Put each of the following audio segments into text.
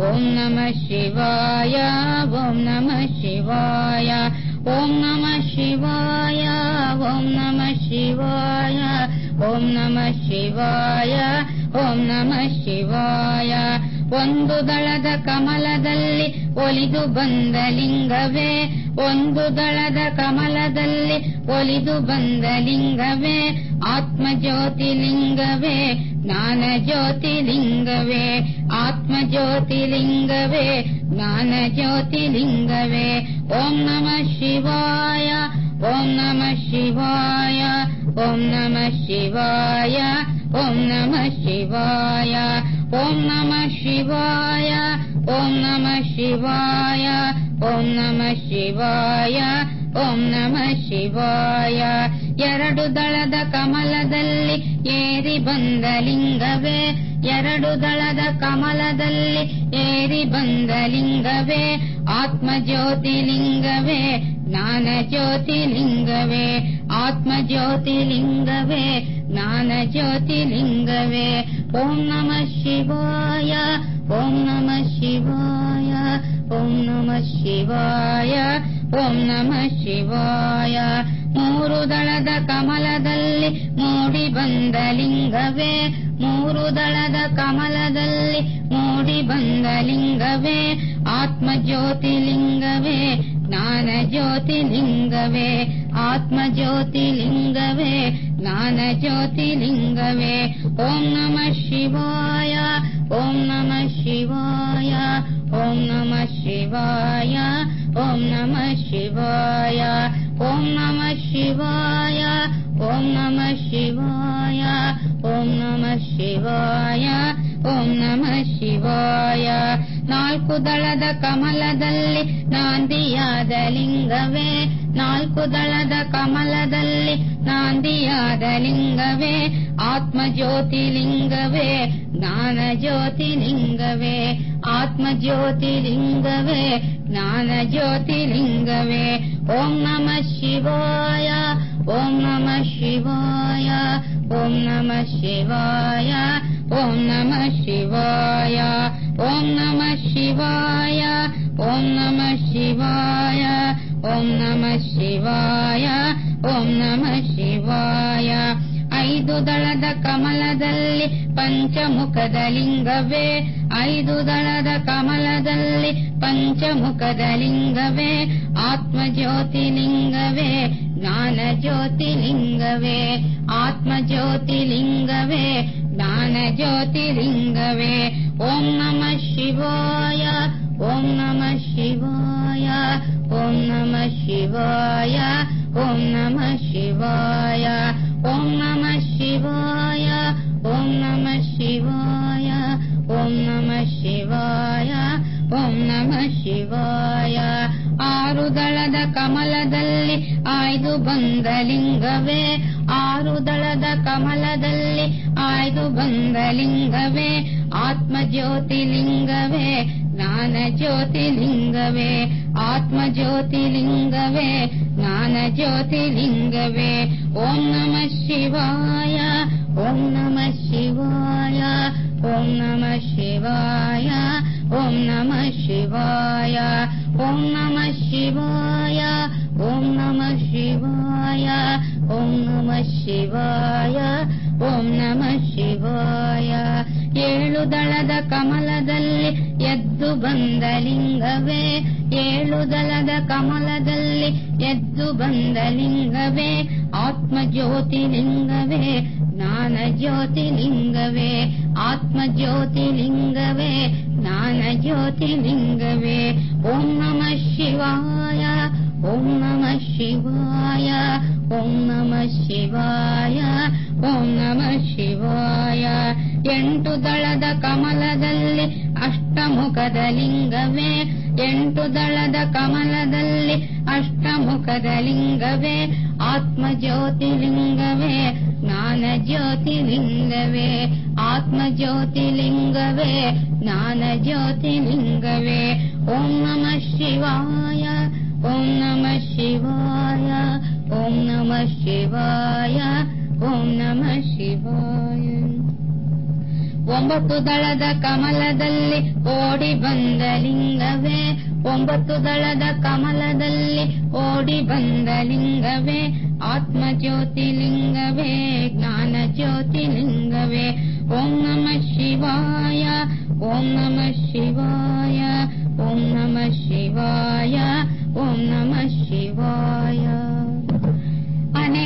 ಓಂ ನಮಃ ಶಿವಾಯ ಓಂ ನಮಃ ಶಿವಾಯ ಓಂ ನಮಃ ಶಿವಾಯ ಓಂ ನಮಃ ಶಿವಾಯ ಓಂ ನಮಃ ಶಿವಾಯ ಓಂ ನಮಃ ಶಿವಾಯ ಒಂದು ದಳದ ಕಮಲದಲ್ಲಿ ಒಲಿದು ಬಂದ ಲಿಂಗವೇ, ಒಂದು ದಳದ ಕಮಲದಲ್ಲಿ ಒಲಿದು ಬಂದ ಲಿಂಗವೇ ಆತ್ಮಜ್ಯೋತಿಲಿಂಗವೇ ಜ್ಞಾನ ಜ್ಯೋತಿ आत्मज्योतिलिङ्गवे ज्ञानज्योतिलिङ्गवे ॐ नमः शिवाय ॐ नमः शिवाय ॐ नमः शिवाय ॐ नमः शिवाय ॐ नमः शिवाय ॐ नमः शिवाय ॐ नमः शिवाय ಓಂ ನಮ ಶಿವಾಯ. ಎರಡು ದಳದ ಕಮಲದಲ್ಲಿ ಏರಿ ಬಂದ ಲಿಂಗವೇ ಎರಡು ದಳದ ಕಮಲದಲ್ಲಿ ಏರಿ ಬಂದ ಲಿಂಗವೇ ಆತ್ಮ ಜ್ಯೋತಿಲಿಂಗವೇ ಜ್ಞಾನ ಜ್ಯೋತಿ ಲಿಂಗವೇ ಆತ್ಮ ಜ್ಯೋತಿಲಿಂಗವೇ ಜ್ಞಾನ ಜ್ಯೋತಿ ಲಿಂಗವೇ ಓಂ ನಮ ಶಿವಾಯ, ಓಂ ನಮ ಶಿವಾಯ, ಓಂ ನಮ ಶಿವಾಯ. ಓಂ ನಮಃ ಶಿವಾಯ ಮೂರು ದಳದ ಕಮಲದಲ್ಲಿ ಮೂಡಿ ಬಂದ ಲಿಂಗವೇ ಮೂರು ದಳದ ಕಮಲದಲ್ಲಿ ಮೂಡಿ ಬಂದ ಲಿಂಗವೇ ಆತ್ಮ ಜ್ಯೋತಿ ಲಿಂಗವೇ ಜ್ಞಾನ ಜ್ಯೋತಿ ಲಿಂಗವೇ ಆತ್ಮ ಜ್ಯೋತಿ ಲಿಂಗವೇ ಜ್ಞಾನ ಜ್ಯೋತಿ ಲಿಂಗವೇ ಓಂ ನಮಃ ಶಿವಾಯ ಓಂ ನಮಃ ಶಿವಾಯ ಓಂ ನಮಃ ಶಿವಾಯ नमः शिवाय। ಓಂ नमः शिवाय। ಓಂ नमः शिवाय। ಓಂ नमः शिवाय। ಓಂ नमः ಶಿವಾಯ ನಾಲ್ಕು ದಳದ ಕಮಲದಲ್ಲಿ ನಾಂದಿಯಾದ ಲಿಂಗವೇ. ನಾಲ್ಕು ದಳದ ಕಮಲದಲ್ಲಿ ನಾಂದಿಯಾದ ಲಿಂಗವೇ. ಆತ್ಮ ಜ್ಯೋತಿಲಿಂಗವೇ ಜ್ಞಾನ ಜ್ಯೋತಿಲಿಂಗವೇ ಆತ್ಮ ಜ್ಯೋತಿಲಿಂಗವೇ ज्ञानज्योतिर्लिङ्गवे। ॐ नमः शिवाय ॐ नमः शिवाय ॐ नमः शिवाय ॐ नमः शिवाय ॐ नमः शिवाय ॐ नमः शिवाय ॐ नमः शिवाय ॐ नमः शिवाय। ದಳದ ಕಮಲದಲ್ಲಿ ಪಂಚಮುಖದ ಲಿಂಗವೇ ಐದು ದಳದ ಕಮಲದಲ್ಲಿ ಪಂಚಮುಖದ ಲಿಂಗವೇ ಆತ್ಮ ಜ್ಯೋತಿ ಲಿಂಗವೇ ಜ್ಞಾನ ಜ್ಯೋತಿ ಲಿಂಗವೇ ಆತ್ಮ ಜ್ಯೋತಿ ಲಿಂಗವೇ ಜ್ಞಾನ ಜ್ಯೋತಿ ಲಿಂಗವೇ ಓಂ ನಮ ಶಿವಾಯ, ಓಂ ನಮ ಶಿವಾಯ, ಓಂ ನಮ ಶಿವಾಯ, ಓಂ ನಮ ಶಿವಾಯ. ಆರು ದಳದ ಕಮಲದಲ್ಲಿ ಆಯ್ದು ಬಂದ ಲಿಂಗವೇ ಆರು ದಳದ ಕಮಲದಲ್ಲಿ ಆಯ್ದು ಬಂದ ಲಿಂಗವೇ ಆತ್ಮ ಜ್ಯೋತಿ ಲಿಂಗವೇ ಜ್ಞಾನ ಜ್ಯೋತಿ ಲಿಂಗವೇ ಆತ್ಮ ಜ್ಯೋತಿ ಲಿಂಗವೇ ಜ್ಞಾನ ಜ್ಯೋತಿ ಲಿಂಗವೇ ಓಂ ನಮ ಶಿವಾಯ, ಓಂ ನಮ ಶಿವಾಯ, ಓಂ ನಮ ಶಿವಾಯ, ಓಂ ನಮ ಶಿವಾಯ. ಶಿವಾಯ, ಓಂ ನಮಃ ಶಿವಾಯ. ಏಳು ದಳದ ಕಮಲದಲ್ಲಿ ಎದ್ದು ಬಂದ ಲಿಂಗವೇ ಏಳು ದಳದ ಕಮಲದಲ್ಲಿ ಎದ್ದು ಬಂದ ಲಿಂಗವೇ ಆತ್ಮ ಜ್ಯೋತಿ ಲಿಂಗವೇ ಜ್ಞಾನ ಜ್ಯೋತಿ ಲಿಂಗವೇ ಆತ್ಮ ಜ್ಯೋತಿ ಲಿಂಗವೇ ಜ್ಞಾನ ಜ್ಯೋತಿ ಓಂ ನಮಃ ಶಿವಾಯ ಓಂ ನಮಃ ಶಿವಾಯ ಎಂಟು ದಳದ ಕಮಲದಲ್ಲಿ ಅಷ್ಟಮುಖದ ಲಿಂಗವೇ ಎಂಟು ದಳದ ಕಮಲದಲ್ಲಿ ಅಷ್ಟಮುಖದ ಲಿಂಗವೇ ಆತ್ಮ ಜ್ಯೋತಿಲಿಂಗವೇ ಜ್ಞಾನ ಜ್ಯೋತಿ ಲಿಂಗವೇ ಆತ್ಮ ಜ್ಯೋತಿ ಲಿಂಗವೇ ಜ್ಞಾನ ಜ್ಯೋತಿಲಿಂಗವೇ ಓಂ ನಮಃ ಶಿವಾಯ ಓಂ ನಮಃ ಶಿವಾಯ ಓಂ ನಮಃ ಶಿವಾಯ, ಓಂ ನಮಃ ಶಿವಾಯ. ಒಂಬತ್ತು ದಳದ ಕಮಲದಲ್ಲಿ ಓಡಿ ಬಂದ ಲಿಂಗವೇ, ಒಂಬತ್ತು ದಳದ ಕಮಲದಲ್ಲಿ ಓಡಿ ಬಂದ ಲಿಂಗವೇ ಆತ್ಮ ಜ್ಯೋತಿಲಿಂಗವೇ ಜ್ಞಾನ ಜ್ಯೋತಿಲಿಂಗವೇ ಓಂ ನಮ ಶಿವಾಯ, ಓಂ ನಮ ಶಿವಾಯ, ಓಂ ನಮ ಶಿವಾಯ, ಓಂ ನಮ ಶಿವಾಯ.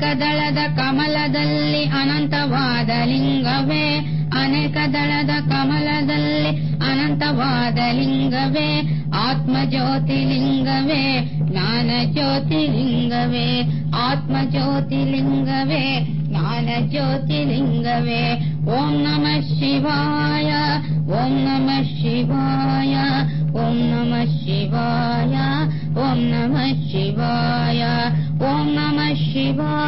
ಅನೇಕ ಕಮಲದಲ್ಲಿ ಅನಂತವಾದ ಲಿಂಗವೇ, ಅನೇಕ ದಳದ ಕಮಲದಲ್ಲಿ ಅನಂತವಾದ ಲಿಂಗವೇ ಆತ್ಮ ಜ್ಯೋತಿಲಿಂಗವೇ ಜ್ಞಾನ ಜ್ಯೋತಿಲಿಂಗವೇ ಆತ್ಮ ಜ್ಯೋತಿಲಿಂಗವೇ ಜ್ಞಾನ ಜ್ಯೋತಿಲಿಂಗವೇ ಓಂ ನಮ ಶಿವಾಯ, ಓಂ ನಮ ಶಿವಾಯ, ಓಂ ನಮ ಶಿವಾಯ, ಓಂ ನಮ ಶಿವಾಯ, ಓಂ ನಮ ಶಿವಾಯ.